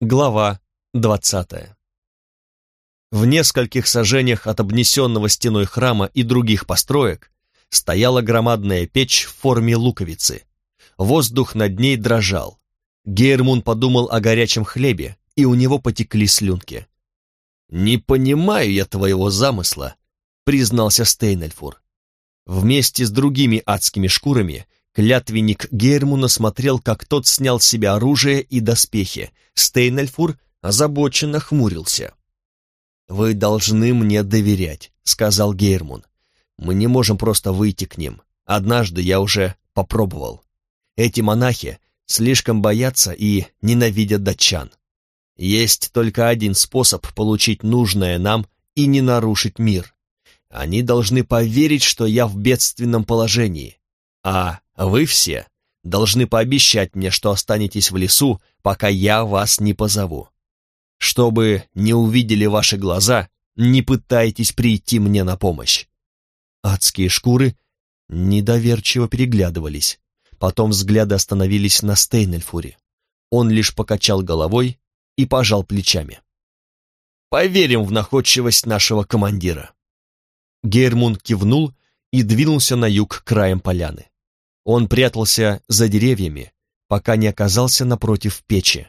Глава двадцатая. В нескольких сажениях от обнесенного стеной храма и других построек стояла громадная печь в форме луковицы. Воздух над ней дрожал. Гейрмун подумал о горячем хлебе, и у него потекли слюнки. «Не понимаю я твоего замысла», — признался Стейнельфур. Вместе с другими адскими шкурами клятвенник Гейрмуна смотрел, как тот снял с себя оружие и доспехи. Стейнельфур озабоченно хмурился. «Вы должны мне доверять», — сказал Гейрмун. «Мы не можем просто выйти к ним. Однажды я уже попробовал. Эти монахи слишком боятся и ненавидят датчан. Есть только один способ получить нужное нам и не нарушить мир. Они должны поверить, что я в бедственном положении. А вы все должны пообещать мне, что останетесь в лесу, пока я вас не позову. Чтобы не увидели ваши глаза, не пытайтесь прийти мне на помощь. Адские шкуры недоверчиво переглядывались. Потом взгляды остановились на Стейнельфуре. Он лишь покачал головой и пожал плечами. «Поверим в находчивость нашего командира». Гейрмун кивнул и двинулся на юг краем поляны. Он прятался за деревьями, пока не оказался напротив печи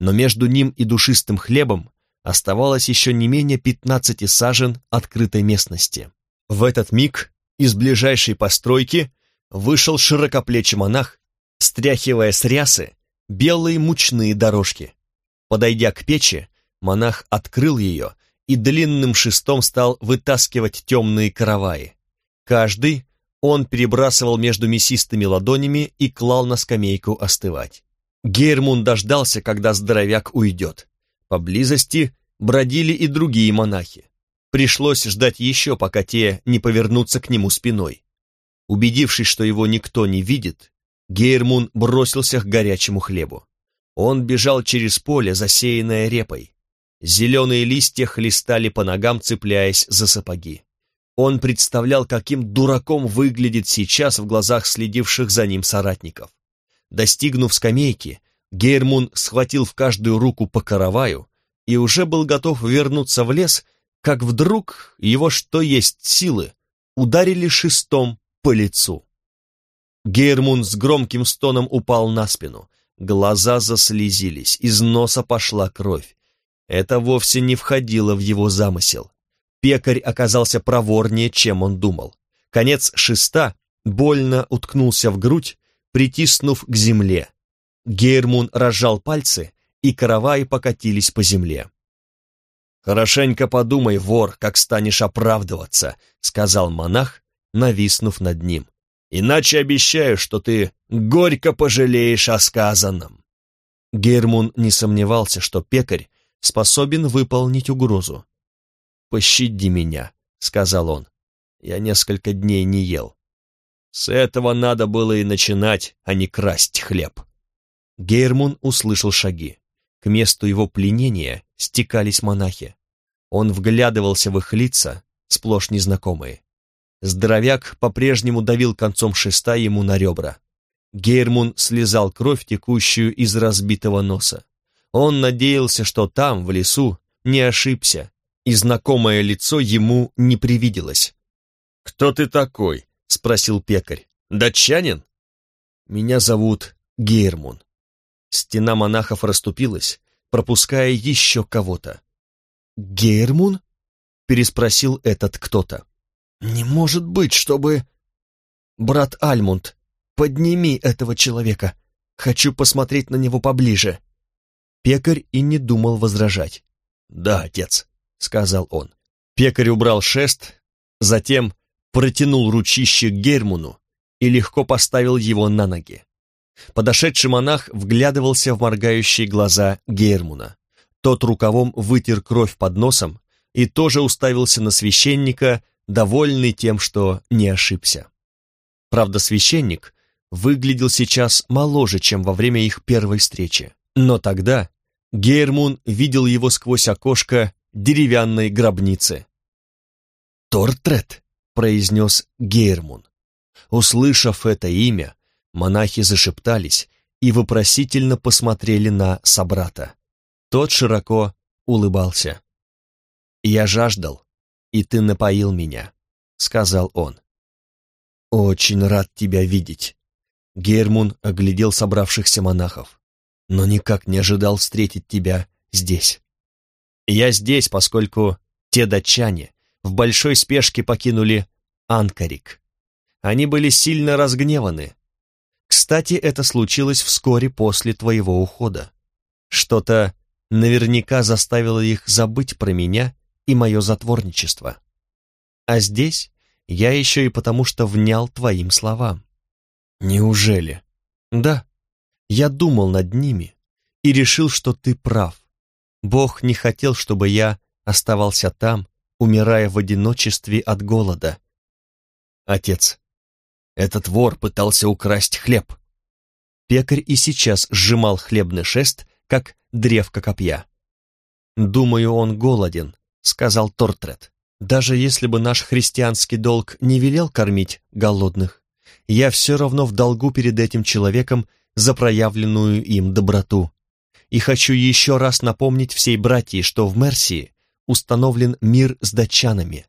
но между ним и душистым хлебом оставалось еще не менее пятнадцати сажен открытой местности. В этот миг из ближайшей постройки вышел широкоплечий монах, стряхивая с рясы белые мучные дорожки. Подойдя к печи, монах открыл ее и длинным шестом стал вытаскивать темные караваи. Каждый он перебрасывал между мясистыми ладонями и клал на скамейку остывать. Гейрмун дождался, когда здоровяк уйдет. Поблизости бродили и другие монахи. Пришлось ждать еще, пока те не повернутся к нему спиной. Убедившись, что его никто не видит, Гейрмун бросился к горячему хлебу. Он бежал через поле, засеянное репой. Зеленые листья хлестали по ногам, цепляясь за сапоги. Он представлял, каким дураком выглядит сейчас в глазах следивших за ним соратников. Достигнув скамейки, Гейрмун схватил в каждую руку по караваю и уже был готов вернуться в лес, как вдруг его что есть силы ударили шестом по лицу. Гейрмун с громким стоном упал на спину, глаза заслезились, из носа пошла кровь. Это вовсе не входило в его замысел. Пекарь оказался проворнее, чем он думал. Конец шеста больно уткнулся в грудь, притиснув к земле. Гейрмун разжал пальцы, и караваи покатились по земле. «Хорошенько подумай, вор, как станешь оправдываться», — сказал монах, нависнув над ним. «Иначе обещаю, что ты горько пожалеешь о сказанном». Гермун не сомневался, что пекарь способен выполнить угрозу. «Пощади меня», — сказал он. «Я несколько дней не ел. С этого надо было и начинать, а не красть хлеб. Гейрмун услышал шаги. К месту его пленения стекались монахи. Он вглядывался в их лица, сплошь незнакомые. Здоровяк по-прежнему давил концом шеста ему на ребра. Гейрмун слезал кровь, текущую из разбитого носа. Он надеялся, что там, в лесу, не ошибся, и знакомое лицо ему не привиделось. «Кто ты такой?» — спросил пекарь. «Датчанин?» «Меня зовут Гейрмун». Стена монахов расступилась, пропуская еще кого-то. «Гейрмун?» — переспросил этот кто-то. «Не может быть, чтобы...» «Брат Альмунд, подними этого человека. Хочу посмотреть на него поближе». Пекарь и не думал возражать. «Да, отец», — сказал он. Пекарь убрал шест, затем протянул ручище к Гермуну и легко поставил его на ноги. Подошедший монах вглядывался в моргающие глаза Гермуна. Тот рукавом вытер кровь под носом и тоже уставился на священника, довольный тем, что не ошибся. Правда, священник выглядел сейчас моложе, чем во время их первой встречи. Но тогда Гермун видел его сквозь окошко деревянной гробницы. «Тортрет!» произнес Гейрмун. Услышав это имя, монахи зашептались и вопросительно посмотрели на собрата. Тот широко улыбался. «Я жаждал, и ты напоил меня», — сказал он. «Очень рад тебя видеть». Гермун оглядел собравшихся монахов, но никак не ожидал встретить тебя здесь. «Я здесь, поскольку те датчане в большой спешке покинули Анкарик. Они были сильно разгневаны. Кстати, это случилось вскоре после твоего ухода. Что-то наверняка заставило их забыть про меня и мое затворничество. А здесь я еще и потому, что внял твоим словам. Неужели? Да, я думал над ними и решил, что ты прав. Бог не хотел, чтобы я оставался там, умирая в одиночестве от голода. Отец, этот вор пытался украсть хлеб. Пекарь и сейчас сжимал хлебный шест, как древко копья. «Думаю, он голоден», — сказал Тортред. «Даже если бы наш христианский долг не велел кормить голодных, я все равно в долгу перед этим человеком за проявленную им доброту. И хочу еще раз напомнить всей братьи, что в Мерсии установлен мир с датчанами.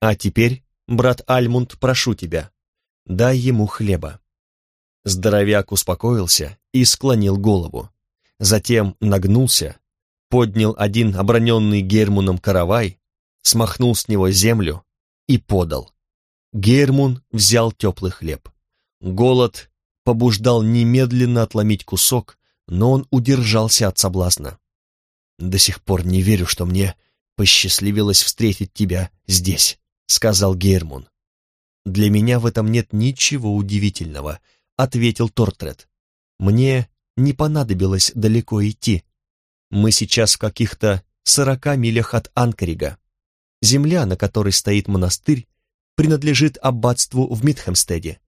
А теперь, брат Альмунд, прошу тебя, дай ему хлеба». Здоровяк успокоился и склонил голову. Затем нагнулся, поднял один оброненный Гермуном каравай, смахнул с него землю и подал. Гермун взял теплый хлеб. Голод побуждал немедленно отломить кусок, но он удержался от соблазна. «До сих пор не верю, что мне посчастливилось встретить тебя здесь», — сказал Гермун. «Для меня в этом нет ничего удивительного», — ответил Тортред. «Мне не понадобилось далеко идти. Мы сейчас в каких-то сорока милях от Анкарига. Земля, на которой стоит монастырь, принадлежит аббатству в Митхемстеде.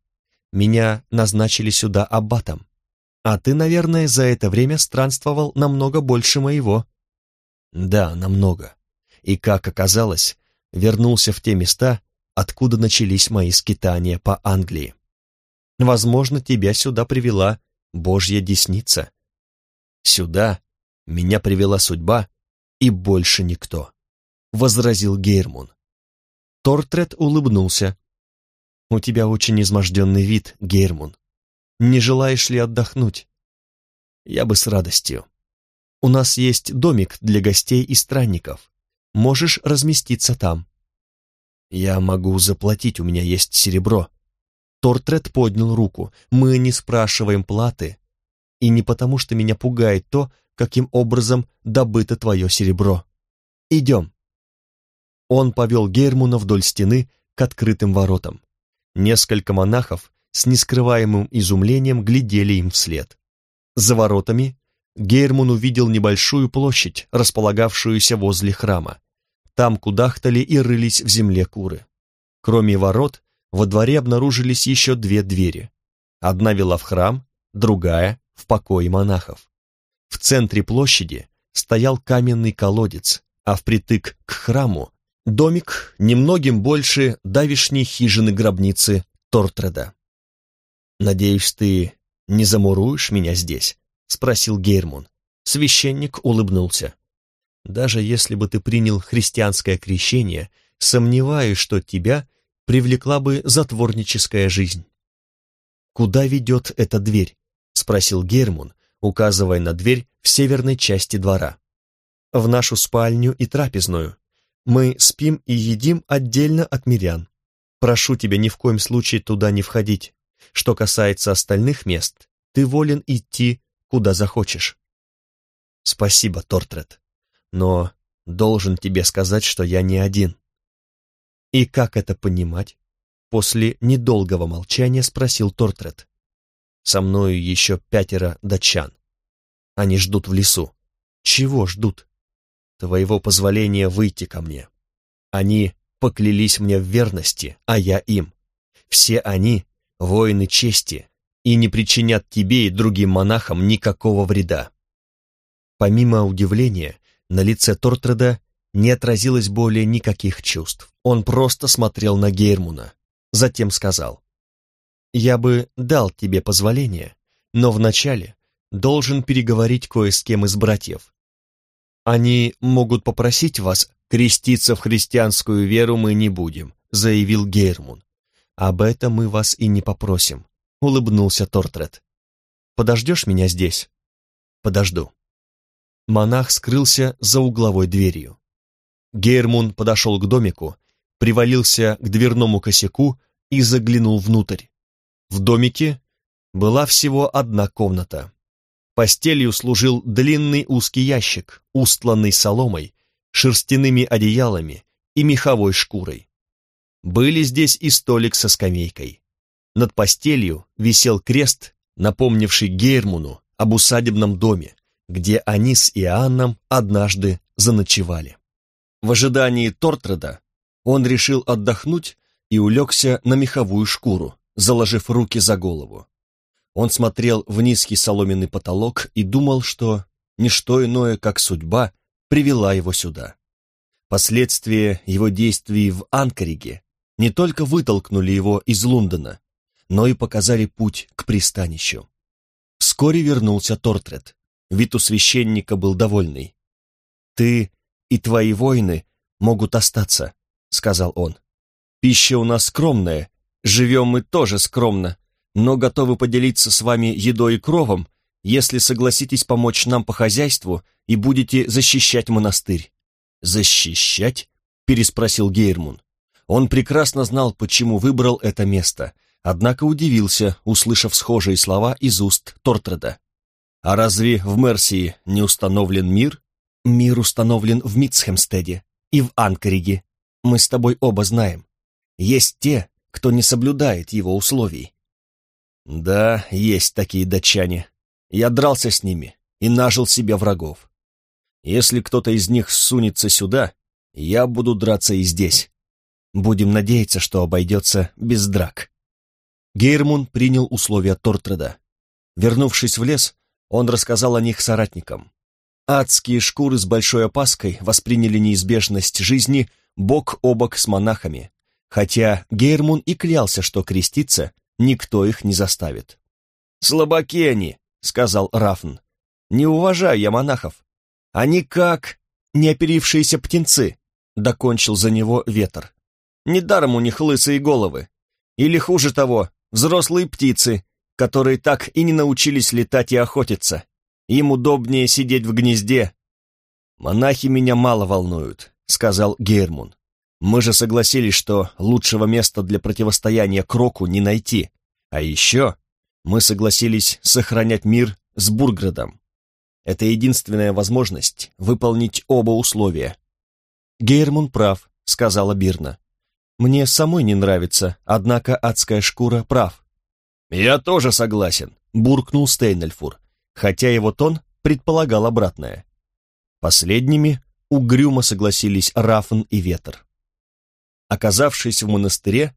Меня назначили сюда аббатом. А ты, наверное, за это время странствовал намного больше моего. Да, намного и, как оказалось, вернулся в те места, откуда начались мои скитания по Англии. Возможно, тебя сюда привела Божья десница. Сюда меня привела судьба и больше никто, — возразил Гейрмун. Тортред улыбнулся. «У тебя очень изможденный вид, Гейрмун. Не желаешь ли отдохнуть?» «Я бы с радостью. У нас есть домик для гостей и странников. Можешь разместиться там». «Я могу заплатить, у меня есть серебро». Тортред поднял руку. «Мы не спрашиваем платы, и не потому, что меня пугает то, каким образом добыто твое серебро. Идем». Он повел Гермуна вдоль стены к открытым воротам. Несколько монахов с нескрываемым изумлением глядели им вслед. За воротами Гейрмун увидел небольшую площадь, располагавшуюся возле храма. Там кудахтали и рылись в земле куры. Кроме ворот, во дворе обнаружились еще две двери. Одна вела в храм, другая — в покои монахов. В центре площади стоял каменный колодец, а впритык к храму — домик немногим больше давишней хижины-гробницы Тортреда. «Надеюсь, ты не замуруешь меня здесь?» — спросил Гейрмун. Священник улыбнулся. «Даже если бы ты принял христианское крещение, сомневаюсь, что тебя привлекла бы затворническая жизнь». «Куда ведет эта дверь?» — спросил Гермун, указывая на дверь в северной части двора. «В нашу спальню и трапезную. Мы спим и едим отдельно от мирян. Прошу тебя ни в коем случае туда не входить. Что касается остальных мест, ты волен идти куда захочешь. Спасибо, Тортред, но должен тебе сказать, что я не один. И как это понимать? После недолгого молчания спросил Тортред. Со мною еще пятеро датчан. Они ждут в лесу. Чего ждут? Твоего позволения выйти ко мне. Они поклялись мне в верности, а я им. Все они — воины чести, и не причинят тебе и другим монахам никакого вреда. Помимо удивления, на лице Тортреда не отразилось более никаких чувств. Он просто смотрел на Гейрмуна, затем сказал, «Я бы дал тебе позволение, но вначале должен переговорить кое с кем из братьев. «Они могут попросить вас креститься в христианскую веру мы не будем», заявил Гейрмун. «Об этом мы вас и не попросим», — улыбнулся Тортред. «Подождешь меня здесь?» «Подожду». Монах скрылся за угловой дверью. Гейрмун подошел к домику, привалился к дверному косяку и заглянул внутрь. В домике была всего одна комната. Постелью служил длинный узкий ящик, устланный соломой, шерстяными одеялами и меховой шкурой. Были здесь и столик со скамейкой. Над постелью висел крест, напомнивший Гейрмуну об усадебном доме, где они с Иоанном однажды заночевали. В ожидании Тортреда он решил отдохнуть и улегся на меховую шкуру, заложив руки за голову. Он смотрел в низкий соломенный потолок и думал, что ничто иное, как судьба, привела его сюда. Последствия его действий в Анкариге не только вытолкнули его из Лондона, но и показали путь к пристанищу. Вскоре вернулся Тортред. Вид у священника был довольный. «Ты и твои воины могут остаться», — сказал он. «Пища у нас скромная, живем мы тоже скромно, но готовы поделиться с вами едой и кровом, если согласитесь помочь нам по хозяйству и будете защищать монастырь». «Защищать?» — переспросил Гейрмун. Он прекрасно знал, почему выбрал это место, однако удивился, услышав схожие слова из уст Тортреда. «А разве в Мерсии не установлен мир?» «Мир установлен в Митцхемстеде и в Анкариге. Мы с тобой оба знаем. Есть те, кто не соблюдает его условий». «Да, есть такие датчане. Я дрался с ними и нажил себе врагов. Если кто-то из них сунется сюда, я буду драться и здесь. Будем надеяться, что обойдется без драк. Гейрмун принял условия Тортреда. Вернувшись в лес, он рассказал о них соратникам. Адские шкуры с большой опаской восприняли неизбежность жизни бок о бок с монахами, хотя Гейрмун и клялся, что креститься никто их не заставит. «Слабаки они», — сказал Рафн. «Не уважаю я монахов. Они как неоперившиеся птенцы», — докончил за него ветер. Недаром у них лысые головы. Или хуже того, взрослые птицы, которые так и не научились летать и охотиться. Им удобнее сидеть в гнезде. «Монахи меня мало волнуют», — сказал Гейрмун. «Мы же согласились, что лучшего места для противостояния Кроку не найти. А еще мы согласились сохранять мир с Бурградом. Это единственная возможность выполнить оба условия». «Гейрмун прав», — сказала Бирна. Мне самой не нравится, однако адская шкура прав». «Я тоже согласен», — буркнул Стейнельфур, хотя его тон предполагал обратное. Последними угрюмо согласились Рафн и Ветер. Оказавшись в монастыре,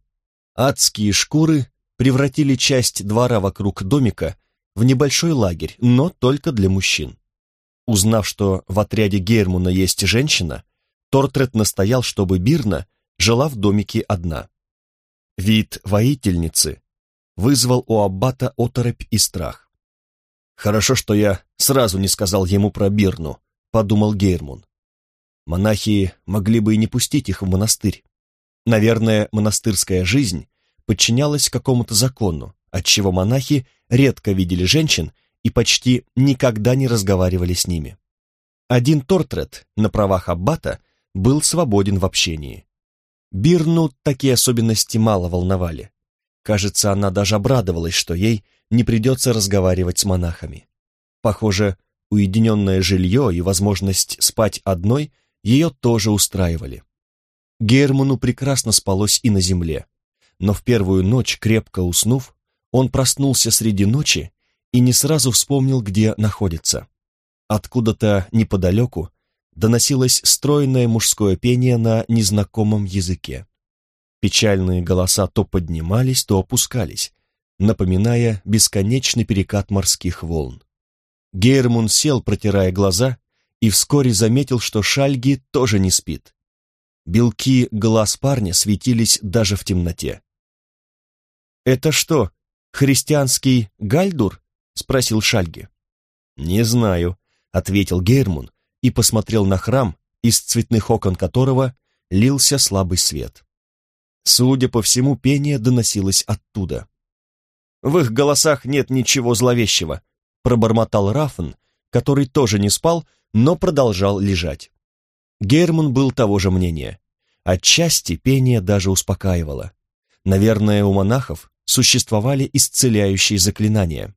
адские шкуры превратили часть двора вокруг домика в небольшой лагерь, но только для мужчин. Узнав, что в отряде Гермуна есть женщина, Тортрет настоял, чтобы Бирна жила в домике одна. Вид воительницы вызвал у аббата оторопь и страх. «Хорошо, что я сразу не сказал ему про Бирну», — подумал Гейрмун. Монахи могли бы и не пустить их в монастырь. Наверное, монастырская жизнь подчинялась какому-то закону, отчего монахи редко видели женщин и почти никогда не разговаривали с ними. Один Тортред на правах аббата был свободен в общении. Бирну такие особенности мало волновали. Кажется, она даже обрадовалась, что ей не придется разговаривать с монахами. Похоже, уединенное жилье и возможность спать одной ее тоже устраивали. Герману прекрасно спалось и на земле, но в первую ночь, крепко уснув, он проснулся среди ночи и не сразу вспомнил, где находится. Откуда-то неподалеку доносилось стройное мужское пение на незнакомом языке. Печальные голоса то поднимались, то опускались, напоминая бесконечный перекат морских волн. Гейрмун сел, протирая глаза, и вскоре заметил, что Шальги тоже не спит. Белки глаз парня светились даже в темноте. «Это что, христианский гальдур?» — спросил Шальги. «Не знаю», — ответил Гейрмун, и посмотрел на храм, из цветных окон которого лился слабый свет. Судя по всему, пение доносилось оттуда. «В их голосах нет ничего зловещего», — пробормотал Рафн, который тоже не спал, но продолжал лежать. Герман был того же мнения. Отчасти пение даже успокаивало. Наверное, у монахов существовали исцеляющие заклинания.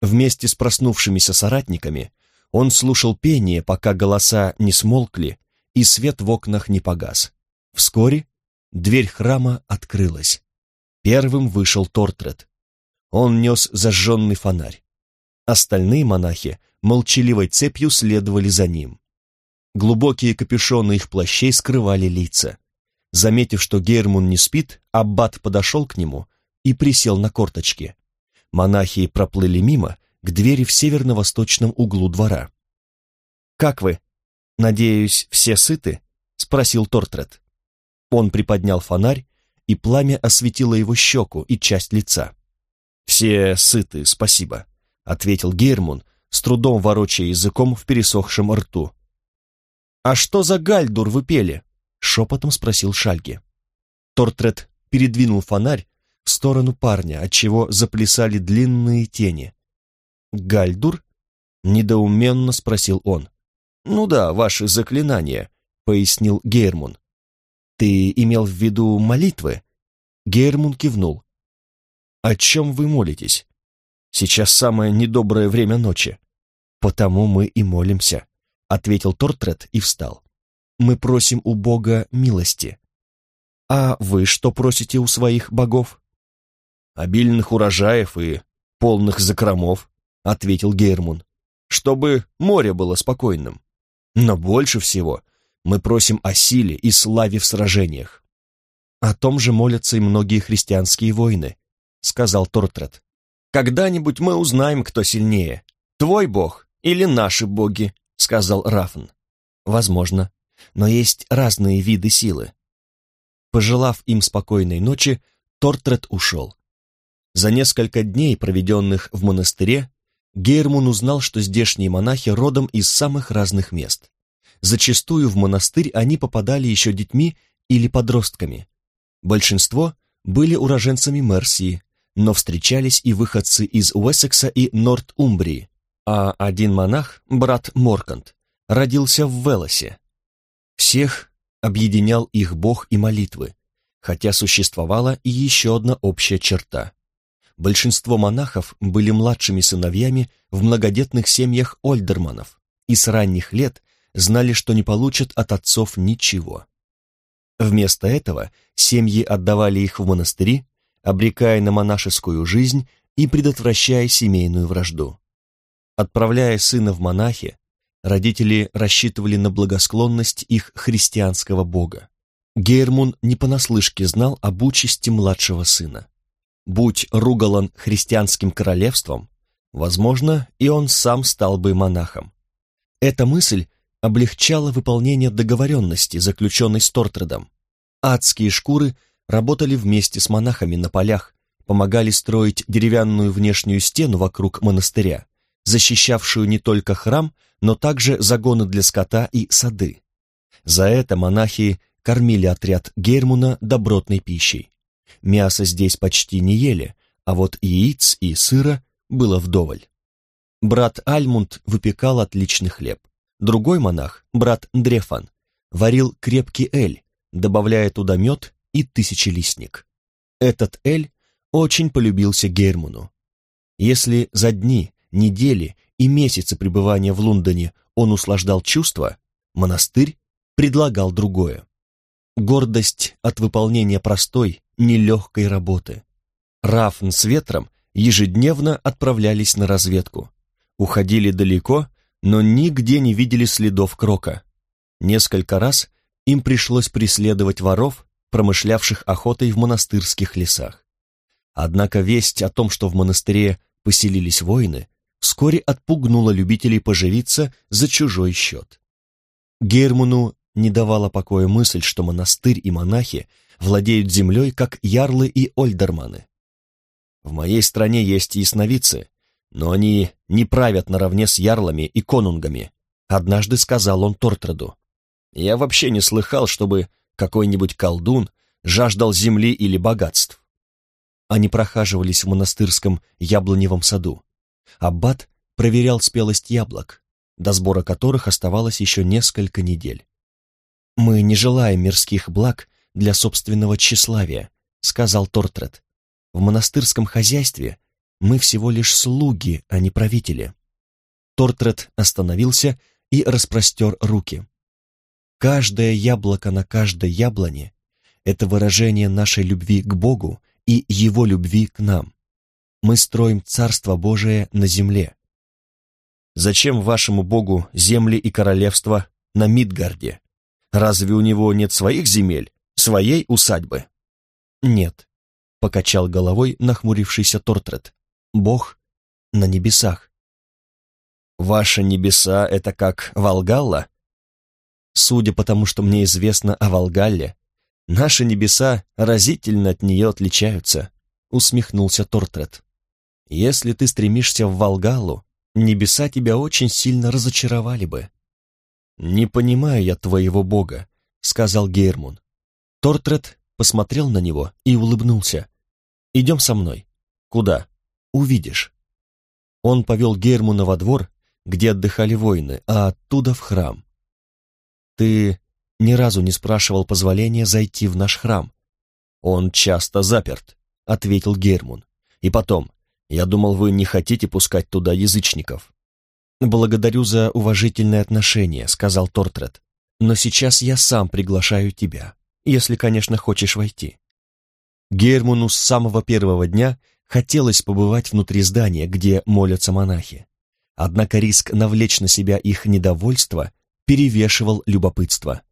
Вместе с проснувшимися соратниками он слушал пение, пока голоса не смолкли и свет в окнах не погас. Вскоре дверь храма открылась. Первым вышел Тортред. Он нес зажженный фонарь. Остальные монахи молчаливой цепью следовали за ним. Глубокие капюшоны их плащей скрывали лица. Заметив, что Гермун не спит, аббат подошел к нему и присел на корточки. Монахи проплыли мимо, к двери в северно-восточном углу двора. «Как вы? Надеюсь, все сыты?» — спросил Тортред. Он приподнял фонарь, и пламя осветило его щеку и часть лица. «Все сыты, спасибо», — ответил Гермун, с трудом ворочая языком в пересохшем рту. «А что за гальдур вы пели?» — шепотом спросил Шальги. Тортред передвинул фонарь в сторону парня, отчего заплясали длинные тени. «Гальдур?» — недоуменно спросил он. «Ну да, ваши заклинания», — пояснил Гейрмун. «Ты имел в виду молитвы?» Гейрмун кивнул. «О чем вы молитесь? Сейчас самое недоброе время ночи. Потому мы и молимся», — ответил Тортред и встал. «Мы просим у Бога милости». «А вы что просите у своих богов?» «Обильных урожаев и полных закромов», — ответил Гейрмун, «чтобы море было спокойным. Но больше всего мы просим о силе и славе в сражениях. О том же молятся и многие христианские воины, сказал Тортред. Когда-нибудь мы узнаем, кто сильнее, твой бог или наши боги, сказал Рафн. Возможно, но есть разные виды силы. Пожелав им спокойной ночи, Тортред ушел. За несколько дней, проведенных в монастыре, Гейрмун узнал, что здешние монахи родом из самых разных мест. Зачастую в монастырь они попадали еще детьми или подростками. Большинство были уроженцами Мерсии, но встречались и выходцы из Уэссекса и Норт-Умбрии, а один монах, брат Моркант, родился в Велосе. Всех объединял их бог и молитвы, хотя существовала и еще одна общая черта. Большинство монахов были младшими сыновьями в многодетных семьях ольдерманов и с ранних лет знали, что не получат от отцов ничего. Вместо этого семьи отдавали их в монастыри, обрекая на монашескую жизнь и предотвращая семейную вражду. Отправляя сына в монахи, родители рассчитывали на благосклонность их христианского бога. Гейрмун не понаслышке знал об участи младшего сына. Будь Ругалан христианским королевством, возможно, и он сам стал бы монахом. Эта мысль облегчала выполнение договоренности, заключенной с Тортредом. Адские шкуры работали вместе с монахами на полях, помогали строить деревянную внешнюю стену вокруг монастыря, защищавшую не только храм, но также загоны для скота и сады. За это монахи кормили отряд Гермуна добротной пищей. Мясо здесь почти не ели, а вот яиц и сыра было вдоволь. Брат Альмунд выпекал отличный хлеб. Другой монах, брат Дрефан, варил крепкий эль, добавляя туда мед и тысячелистник. Этот эль очень полюбился Герману. Если за дни, недели и месяцы пребывания в Лондоне он услаждал чувства, монастырь предлагал другое. Гордость от выполнения простой, нелегкой работы. Рафн с ветром ежедневно отправлялись на разведку. Уходили далеко, но нигде не видели следов крока. Несколько раз им пришлось преследовать воров, промышлявших охотой в монастырских лесах. Однако весть о том, что в монастыре поселились воины, вскоре отпугнула любителей поживиться за чужой счет. Герману не давала покоя мысль, что монастырь и монахи владеют землей, как ярлы и ольдерманы. В моей стране есть ясновидцы, но они не правят наравне с ярлами и конунгами, однажды сказал он Тортреду. «Я вообще не слыхал, чтобы какой-нибудь колдун жаждал земли или богатств». Они прохаживались в монастырском яблоневом саду. Аббат проверял спелость яблок, до сбора которых оставалось еще несколько недель. «Мы не желаем мирских благ для собственного тщеславия», — сказал Тортред. «В монастырском хозяйстве мы всего лишь слуги, а не правители». Тортред остановился и распростер руки. Каждое яблоко на каждой яблоне — это выражение нашей любви к Богу и Его любви к нам. Мы строим Царство Божие на земле. Зачем вашему Богу земли и королевства на Мидгарде? Разве у него нет своих земель, своей усадьбы? Нет, покачал головой нахмурившийся Тортред. Бог на небесах. Ваши небеса — это как Волгалла? Судя по тому, что мне известно о Волгалле, наши небеса разительно от нее отличаются, усмехнулся Тортред. Если ты стремишься в Волгалу, небеса тебя очень сильно разочаровали бы. «Не понимаю я твоего бога», — сказал Гейрмун. Тортред посмотрел на него и улыбнулся. «Идем со мной». «Куда?» «Увидишь». Он повел Гейрмуна во двор, где отдыхали воины, а оттуда в храм. Ты ни разу не спрашивал позволения зайти в наш храм. Он часто заперт, ответил Гермун. И потом, я думал, вы не хотите пускать туда язычников. Благодарю за уважительное отношение, сказал Тортред. Но сейчас я сам приглашаю тебя, если, конечно, хочешь войти. Гермуну с самого первого дня хотелось побывать внутри здания, где молятся монахи. Однако риск навлечь на себя их недовольство перевешивал любопытство.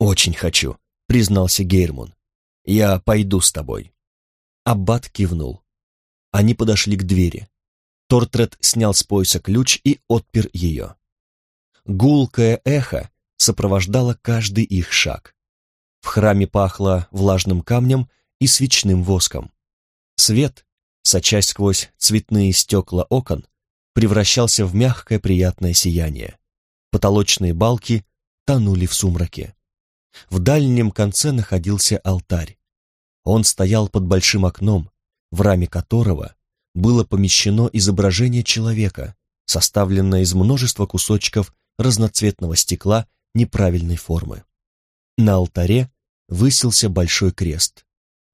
«Очень хочу», — признался Гейрмун. «Я пойду с тобой». Аббат кивнул. Они подошли к двери. Тортред снял с пояса ключ и отпер ее. Гулкое эхо сопровождало каждый их шаг. В храме пахло влажным камнем и свечным воском. Свет, сочась сквозь цветные стекла окон, превращался в мягкое приятное сияние. Потолочные балки тонули в сумраке. В дальнем конце находился алтарь. Он стоял под большим окном, в раме которого было помещено изображение человека, составленное из множества кусочков разноцветного стекла неправильной формы. На алтаре высился большой крест,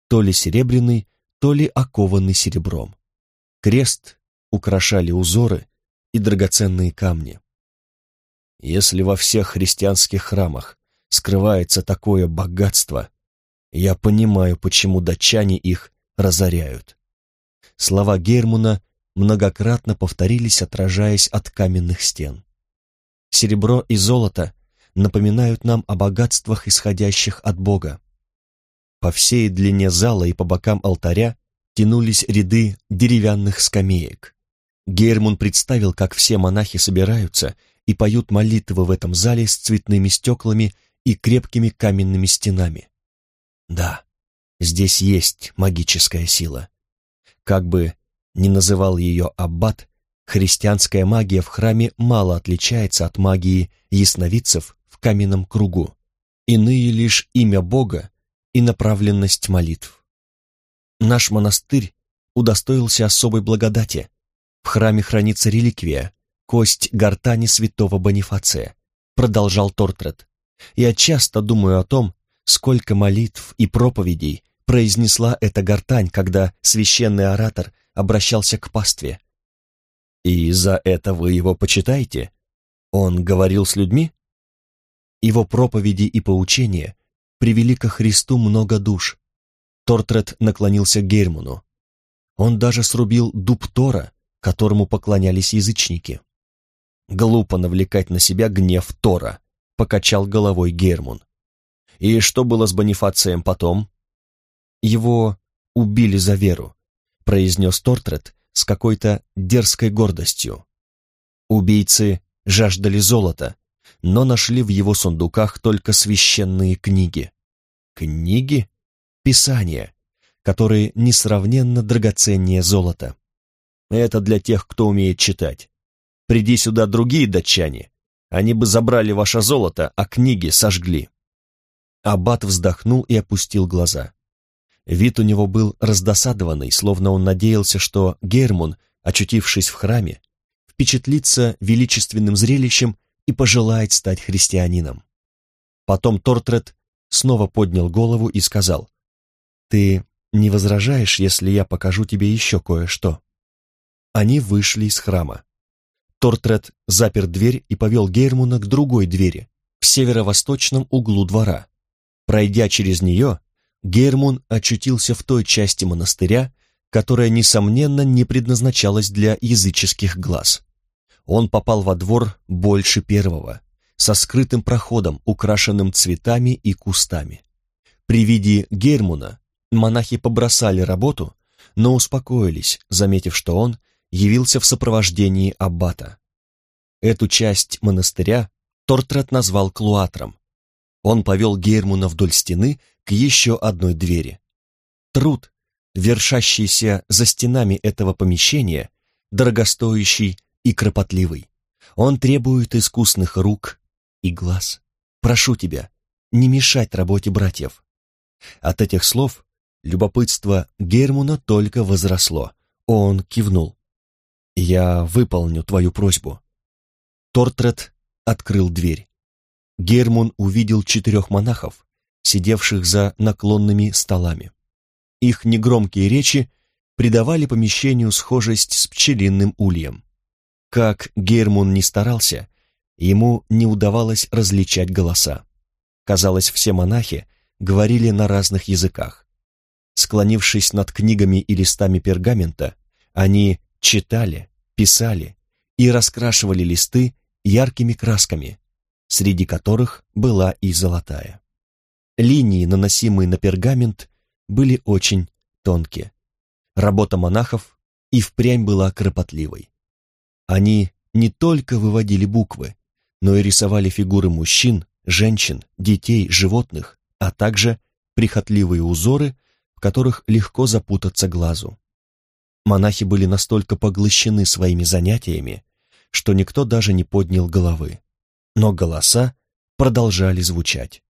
то ли серебряный, то ли окованный серебром. Крест украшали узоры и драгоценные камни. Если во всех христианских храмах скрывается такое богатство, я понимаю, почему датчане их разоряют. Слова Гермуна многократно повторились, отражаясь от каменных стен. Серебро и золото напоминают нам о богатствах, исходящих от Бога. По всей длине зала и по бокам алтаря тянулись ряды деревянных скамеек. Гермун представил, как все монахи собираются и поют молитвы в этом зале с цветными стеклами и крепкими каменными стенами. Да, здесь есть магическая сила. Как бы ни называл ее аббат, христианская магия в храме мало отличается от магии ясновидцев в каменном кругу. Иные лишь имя Бога и направленность молитв. Наш монастырь удостоился особой благодати. В храме хранится реликвия, кость гортани святого Бонифация, продолжал Тортред. Я часто думаю о том, сколько молитв и проповедей произнесла эта гортань, когда священный оратор обращался к пастве. И за это вы его почитаете? Он говорил с людьми? Его проповеди и поучения привели ко Христу много душ. Тортред наклонился к Герману. Он даже срубил дуб Тора, которому поклонялись язычники. Глупо навлекать на себя гнев Тора, покачал головой Гермун. И что было с Бонифацием потом? Его убили за веру, произнес Тортред с какой-то дерзкой гордостью. Убийцы жаждали золота, но нашли в его сундуках только священные книги. Книги? Писания, которые несравненно драгоценнее золота. Это для тех, кто умеет читать. Приди сюда другие датчане, Они бы забрали ваше золото, а книги сожгли». Аббат вздохнул и опустил глаза. Вид у него был раздосадованный, словно он надеялся, что Гермун, очутившись в храме, впечатлится величественным зрелищем и пожелает стать христианином. Потом Тортред снова поднял голову и сказал, «Ты не возражаешь, если я покажу тебе еще кое-что?» Они вышли из храма. Тортред запер дверь и повел Гейрмуна к другой двери, в северо-восточном углу двора. Пройдя через нее, Гейрмун очутился в той части монастыря, которая, несомненно, не предназначалась для языческих глаз. Он попал во двор больше первого, со скрытым проходом, украшенным цветами и кустами. При виде Гермуна монахи побросали работу, но успокоились, заметив, что он явился в сопровождении аббата. Эту часть монастыря Тортрет назвал клуатром. Он повел Гермуна вдоль стены к еще одной двери. Труд, вершащийся за стенами этого помещения, дорогостоящий и кропотливый. Он требует искусных рук и глаз. Прошу тебя, не мешать работе братьев. От этих слов любопытство Гермуна только возросло. Он кивнул. «Я выполню твою просьбу». Тортред открыл дверь. Гермун увидел четырех монахов, сидевших за наклонными столами. Их негромкие речи придавали помещению схожесть с пчелиным ульем. Как Гермун не старался, ему не удавалось различать голоса. Казалось, все монахи говорили на разных языках. Склонившись над книгами и листами пергамента, они читали, писали и раскрашивали листы яркими красками, среди которых была и золотая. Линии, наносимые на пергамент, были очень тонкие. Работа монахов и впрямь была кропотливой. Они не только выводили буквы, но и рисовали фигуры мужчин, женщин, детей, животных, а также прихотливые узоры, в которых легко запутаться глазу. Монахи были настолько поглощены своими занятиями, что никто даже не поднял головы. Но голоса продолжали звучать.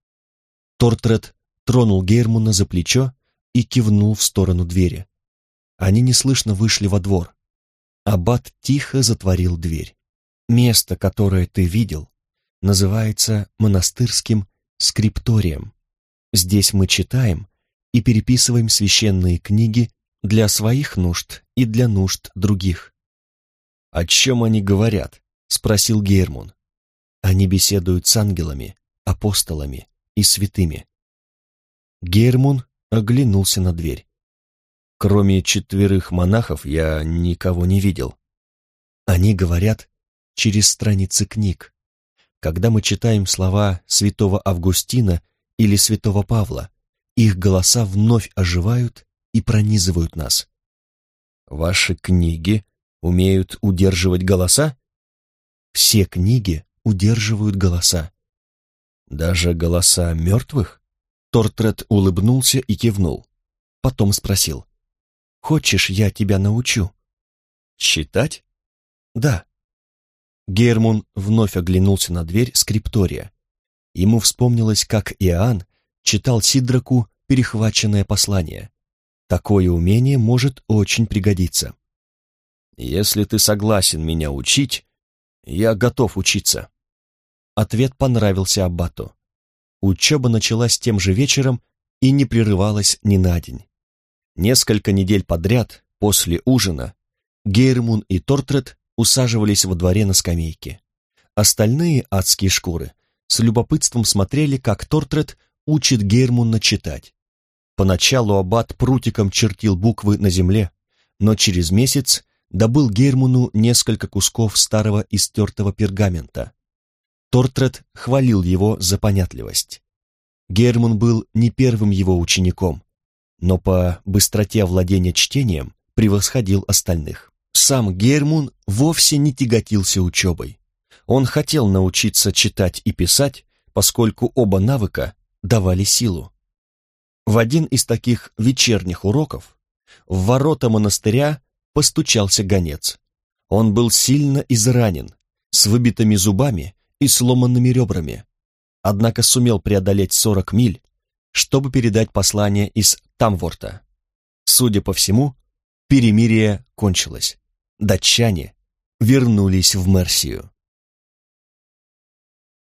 Тортред тронул Гейрмуна за плечо и кивнул в сторону двери. Они неслышно вышли во двор. Аббат тихо затворил дверь. Место, которое ты видел, называется монастырским скрипторием. Здесь мы читаем и переписываем священные книги для своих нужд и для нужд других. «О чем они говорят?» — спросил Гермун. «Они беседуют с ангелами, апостолами и святыми». Гермун оглянулся на дверь. Кроме четверых монахов я никого не видел. Они говорят через страницы книг. Когда мы читаем слова святого Августина или святого Павла, их голоса вновь оживают и пронизывают нас. Ваши книги умеют удерживать голоса? Все книги удерживают голоса. Даже голоса мертвых? Тортред улыбнулся и кивнул. Потом спросил. Хочешь, я тебя научу?» «Читать?» «Да». Гермун вновь оглянулся на дверь скриптория. Ему вспомнилось, как Иоанн читал Сидраку перехваченное послание. Такое умение может очень пригодиться. «Если ты согласен меня учить, я готов учиться». Ответ понравился Аббату. Учеба началась тем же вечером и не прерывалась ни на день. Несколько недель подряд, после ужина, Гейрмун и Тортред усаживались во дворе на скамейке. Остальные адские шкуры с любопытством смотрели, как Тортред учит Гейрмуна читать. Поначалу аббат прутиком чертил буквы на земле, но через месяц добыл Гейрмуну несколько кусков старого истертого пергамента. Тортред хвалил его за понятливость. Гермун был не первым его учеником, но по быстроте овладения чтением превосходил остальных. Сам Гермун вовсе не тяготился учебой. Он хотел научиться читать и писать, поскольку оба навыка давали силу. В один из таких вечерних уроков в ворота монастыря постучался гонец. Он был сильно изранен, с выбитыми зубами и сломанными ребрами, однако сумел преодолеть 40 миль, чтобы передать послание из Тамворта. Судя по всему, перемирие кончилось. Датчане вернулись в Мерсию.